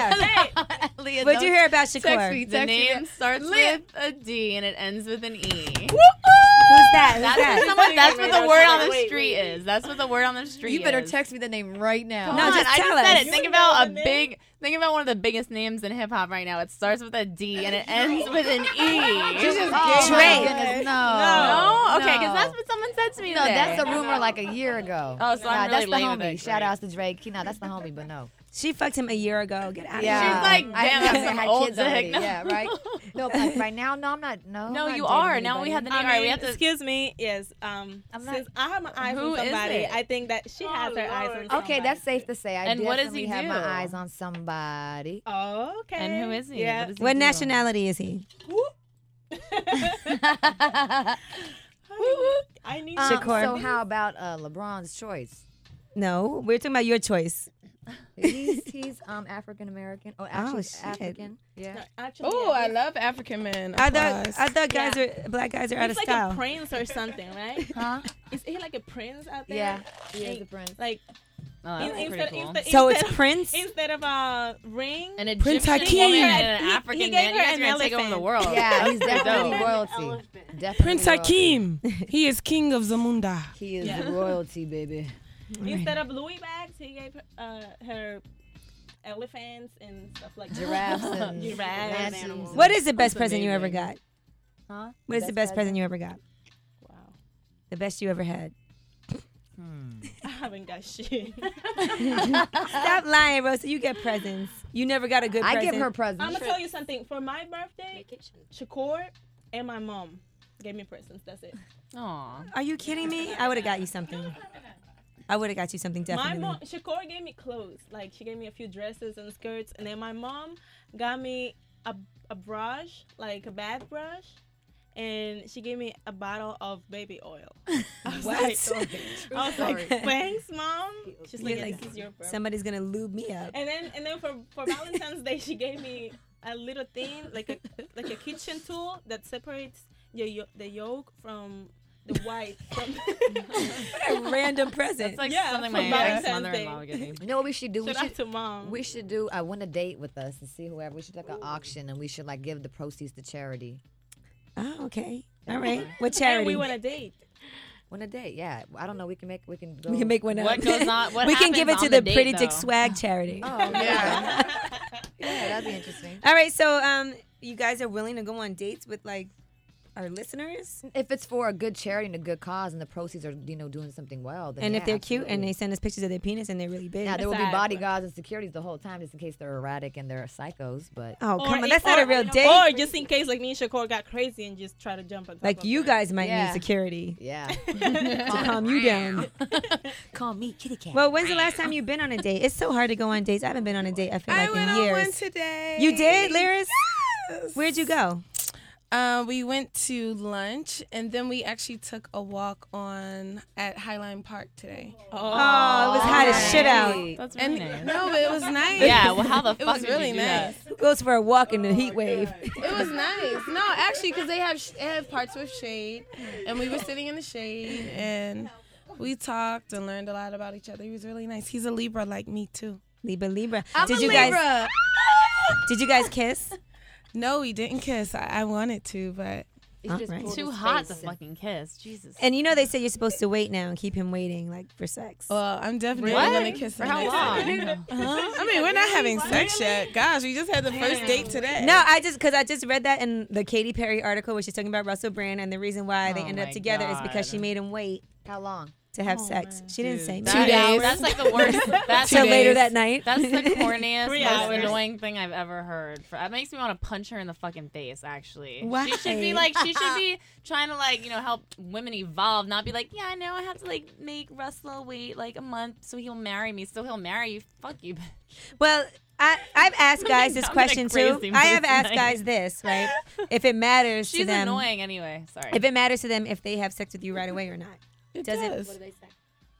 Leah, What'd you hear about Shakur? Text me, The text me. name starts Leah. with a D and it ends with an E. Who's that? Who's That's that? what, someone, that's what the word on the Wait, street is. That's what the word on the street You better is. text me the name right now. Come No, on, just I tell just said us. it. Think about a name? big. Think about one of the biggest names in hip hop right now. It starts with a D and it [LAUGHS] ends with an E. She just Oh, Drake. goodness, no. No, okay, because No. that's what someone said to me No, today. that's a rumor like a year ago. Oh, so nah, I'm that's really the with homie. Shout Drake. outs to Drake. No, that's the homie, but no. She fucked him a year ago. Get out of Yeah, here. She's like, damn, never that's some had old kids already. dick. No. Yeah, right. [LAUGHS] No, like right now, no, I'm not. No, No, I'm you dating are. Now we have the I name. All right, we have to. excuse me. Yes. Um. I'm not- since I have my eyes Who on is somebody, it? I think that she has her eyes on somebody. Okay, that's safe to say. I And what does definitely he have my eyes on somebody. Oh, okay. And who is he? Yeah. What, he What do? nationality is he? [LAUGHS] I need Um, so how about uh, LeBron's choice? No, we're talking about your choice. He's he's um African American. Oh, actually shit. African. Yeah. Actually, Oh, yeah, I love African men. I thought Applause. I thought guys are black guys are out He's of like style. a prince or something, right? [LAUGHS] Huh? Is he like a prince out there? Yeah. He is a prince. Like Oh, that's in- pretty instead, cool. instead, So it's instead- Prince? instead of a ring. An Prince Egyptian Hakeem. woman He- and an he African gave man. You her guys an gonna take over the elephant. world. Yeah, he's [LAUGHS] definitely dope. royalty. Definitely Prince royalty. Hakeem. [LAUGHS] he is king of Zamunda. He is Yeah. the royalty, baby. Instead of Louis bags, he gave uh, her elephants and stuff like that. Giraffes [LAUGHS] and giraffes. mansions. What is the best That's present you ever got? Huh? What is the best present you ever got? Wow. The best you ever had. [LAUGHS] I haven't got shit. [LAUGHS] Stop lying, Rosa. You get presents. You never got a good I present. give her presents. I'm gonna tell you something. For my birthday, Shakur and my mom gave me presents. That's it. Aw. Are you kidding me? I would have got you something. I would have got you something definitely. My mom, Shakur gave me clothes. Like she gave me a few dresses and skirts, and then my mom got me a a brush, like a bath brush, and she gave me a bottle of baby oil. [LAUGHS] I was What? like, I was like, Sorry. thanks, mom. [LAUGHS] She's like, You're like, this is your birthday. somebody's gonna lube me up. And then and then for for Valentine's Day, she gave me a little thing like a like a kitchen tool that separates the yo- the yolk from the white. From [LAUGHS] [LAUGHS] a random present. That's like Yeah, something my ex mother-in-law Day. would give me. You know what we should do? Shout we out should, to mom. We should do. I want a date with us and see whoever. We should like an auction and we should like give the proceeds to charity. Oh, okay. All right. What [LAUGHS] And charity? we want a date. Want a date? Yeah. I don't know. We can make. We can. Go. we can make one up. What goes on- what we can give it to on the, the Pretty date, Dick though? Swag charity. Oh yeah. yeah, that'd be interesting. All right. So, um, you guys are willing to go on dates with like our listeners? If it's for a good charity and a good cause, and the proceeds are you know doing something well, then And yeah, if they're cute and they send us pictures of their penis and they're really big. Now there will be bodyguards and securities the whole time, just in case they're erratic and they're psychos. But Oh, Or come on. if- That's not a real date. Or just in case, like me and Shakur got crazy and just try to jump on top like of you guys might Yeah. need security yeah, [LAUGHS] to calm you down. [LAUGHS] call me kitty cat. Well, when's the last time you've been on a date? It's so hard to go on dates. I haven't been on a date. I feel like I went in on years. one today. You did, Lyris? Where'd you go? Uh, we went to lunch and then we actually took a walk on at Highline Park today. Oh, it was hot as shit out. That's And really nice. no, but it was [LAUGHS] nice. Yeah, well, how the [LAUGHS] fuck? it fuck was did you really do nice. that? Who goes for a walk in the heat wave? It was nice. No, actually, because they have sh- they have parts with shade, and we were sitting in the shade and we talked and learned a lot about each other. He was really nice. He's a Libra like me too. Libra, Libra. I'm did a you Libra. guys? Did you guys kiss? No, we didn't kiss. I, I wanted to, but Oh, right. Too hot to fucking kiss. Jesus. And you know they say you're supposed to wait now and keep him waiting, like for sex. well, I'm definitely What? gonna kiss For him. how next long? time. [LAUGHS] Uh-huh. [LAUGHS] I mean, we're not having sex yet. Gosh, we just had the first date today. No, I just because I just read that in the Katy Perry article where she's talking about Russell Brand and the reason why they Oh ended up my together is because she made him wait How long? To have oh, sex. She didn't say That- Two no. days. That's like the worst. [LAUGHS] That's Till Two later that night. That's the corniest, [LAUGHS] Three most hours. annoying thing I've ever heard. For, it makes me want to punch her in the fucking face. Actually, Why? she should be like, she should be trying to like, you know, help women evolve. Not be like, yeah, I know, I have to like make Russell wait like a month so he'll marry me. So he'll marry you. Fuck you. bitch. Well, I, I've asked [LAUGHS] guys this question too. I have asked I guys this, right? If it matters to them. She's annoying anyway. Sorry. if it matters to them if they have sex with you right away or not. It Does it- does.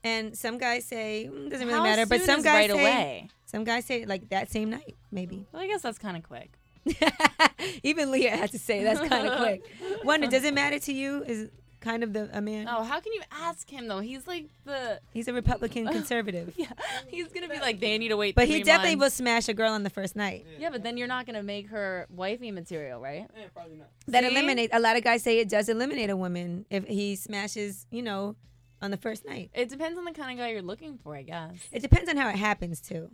And some guys say mm, doesn't really How matter, but soon some is guys right say away? some guys say like that same night, maybe. well, I guess that's kind of quick. [LAUGHS] Even Leah had to say that's kind of quick. [LAUGHS] Wonder, does it matter to you? Is kind of the a man? Oh, how can you ask him though? He's like the He's a Republican [LAUGHS] conservative. yeah. He's gonna be like they need to wait. But he three definitely will months. smash a girl on the first night. Yeah, but then you're not gonna make her wifey material, right? Eh, probably not. That See? eliminate a lot of guys say it does eliminate a woman if he smashes, you know, on the first night. It depends on the kind of guy you're looking for, I guess. It depends on how it happens too.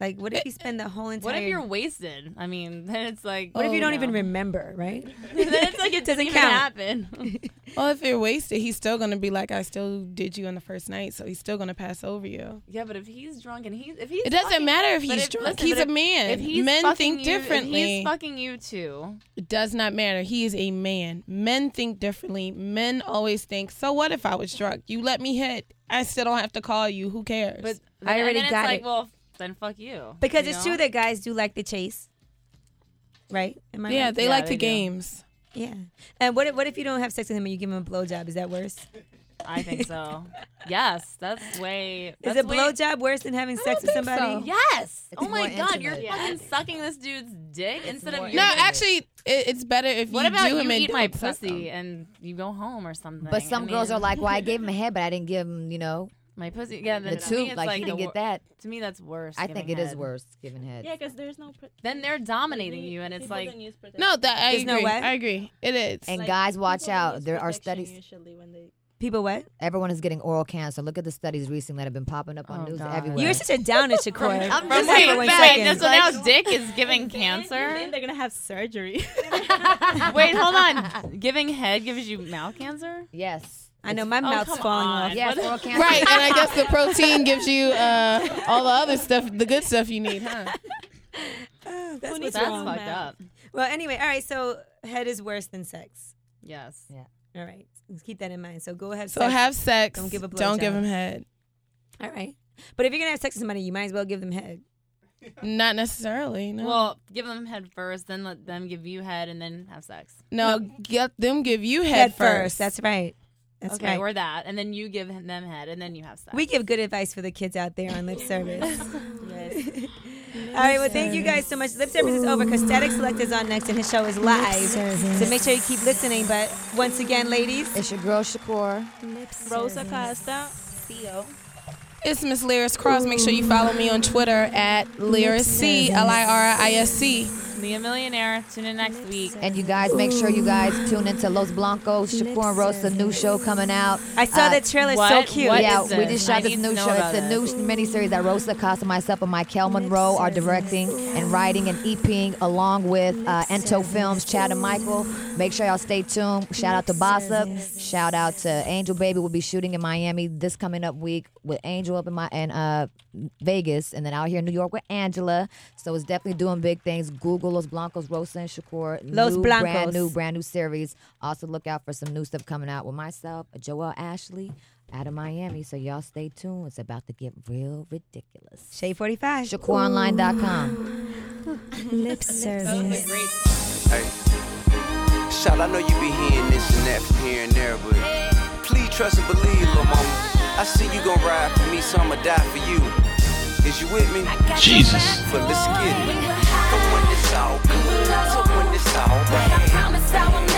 Like, what if you spend the whole entire? What if you're wasted? I mean, [LAUGHS] then it's like. Oh, what if you oh, don't no. even remember? Right? [LAUGHS] then it's like it [LAUGHS] doesn't Doesn't even count. happen. Well, if you're wasted, he's still gonna be like, I still did you on the first night, so he's still gonna pass over you. yeah, but if he's drunk and he's if he's It doesn't fucking- matter if but he's drunk. listen, He's but a if- man. If he's Men think you- if differently. he's fucking you too. It does not matter. He is a man. Men think differently. Men always think, so what if I was drunk? You let me hit. I still don't have to call you. Who cares? But I and already then it's got like, it. Well, then fuck you. Because you it's know? true that guys do like the chase, right? Am I yeah, right? they Yeah, like they the do. games. Yeah. And what if, what if you don't have sex with him and you give him a blowjob? Is that worse? I think so. [LAUGHS] yes, that's way. Is That's a way, blowjob worse than having sex with somebody? so. Yes. It's oh my more god, you're intimate. fucking sucking this dude's dick instead more of No, your intimate. actually, it, it's better if What you about do you him eat my pussy him. and you go home or something? But some I girls are like, well, I gave him a head, but I didn't give him, you know. My pussy. Yeah, The then to two, like, like he didn't get that. To me, that's worse. I think giving it is head. worse giving head. Yeah, because there's no. Pr- Then they're dominating you, and it's like No, that I There's no agree. what? I agree. It is. And guys, watch out. There are studies. Usually when they. People what? Everyone is getting oral cancer. Look at the studies recently that have been popping up on Oh, news God. everywhere. You're such a downer, [LAUGHS] Shakur. I'm Just just wait saying one that. second. so now Dick is giving [LAUGHS] cancer. Then they're gonna have surgery. [LAUGHS] Wait, hold on. Giving head gives you mouth cancer? Yes. I know my Oh, mouth's come falling on. off. Yes, oral cancer. Right, and I guess the [LAUGHS] protein gives you uh, all the other stuff, the good stuff you need, huh? Oh, that's Who needs That's wrong. fucked up. Well, anyway, all right. So head is worse than sex. Yes. Yeah. All right. Let's keep that in mind. So go have So sex. have sex. Don't give a Don't give blowjob. him head. All right. But if you're gonna have sex with somebody, you might as well give them head. Not necessarily. No. Well, give them head first, then let them give you head, and then have sex. no, get them give you head, Head first. first. That's right. That's okay, right. or that, and then you give them head, and then you have sex. We give good advice for the kids out there on lip service. [LAUGHS] All right, well, thank you guys so much. Lip service is over because Statik Selektah is on next and his show is live. So make sure you keep listening. But once again, ladies, It's your girl Shakur. Rosa Acosta, CEO. It's Miss Lyris Cross. Make sure you follow me on Twitter at Lyris C L I R I S C. Be a millionaire. Tune in next week. And you guys, make sure you guys tune into Los Blancos, Shakur and Rosa new show coming out. I saw Uh, the trailer. So cute. what yeah, we just shot I this new show. It's a new miniseries that Rosa Acosta, myself, and Michael Kelman-Rowe are directing and writing and EPing along with uh, Ento Films, Chad and Michael. Make sure y'all stay tuned. Shout out to Boss Up. Shout out to Angel Baby. We'll be shooting in Miami this coming up week with Angel up in my and uh, Vegas, and then out here in New York with Angela. So it's definitely doing big things. Google Los Blancos, Rosa and Shakur. Los new, Blancos. brand new, brand new series. Also look out for some new stuff coming out with myself, Joelle Ashley, out of Miami. So y'all stay tuned. It's about to get real ridiculous. Shade 45. ShakurOnline.com. [LAUGHS] Lip service. Hey. Shout, I know you be hearing this and that from here and there, but please trust and believe, little mama. I see you gon' ride for me, so I'ma die for you. Is you with me? Jesus. But let's get it all good. So when it's all bad. I promise I will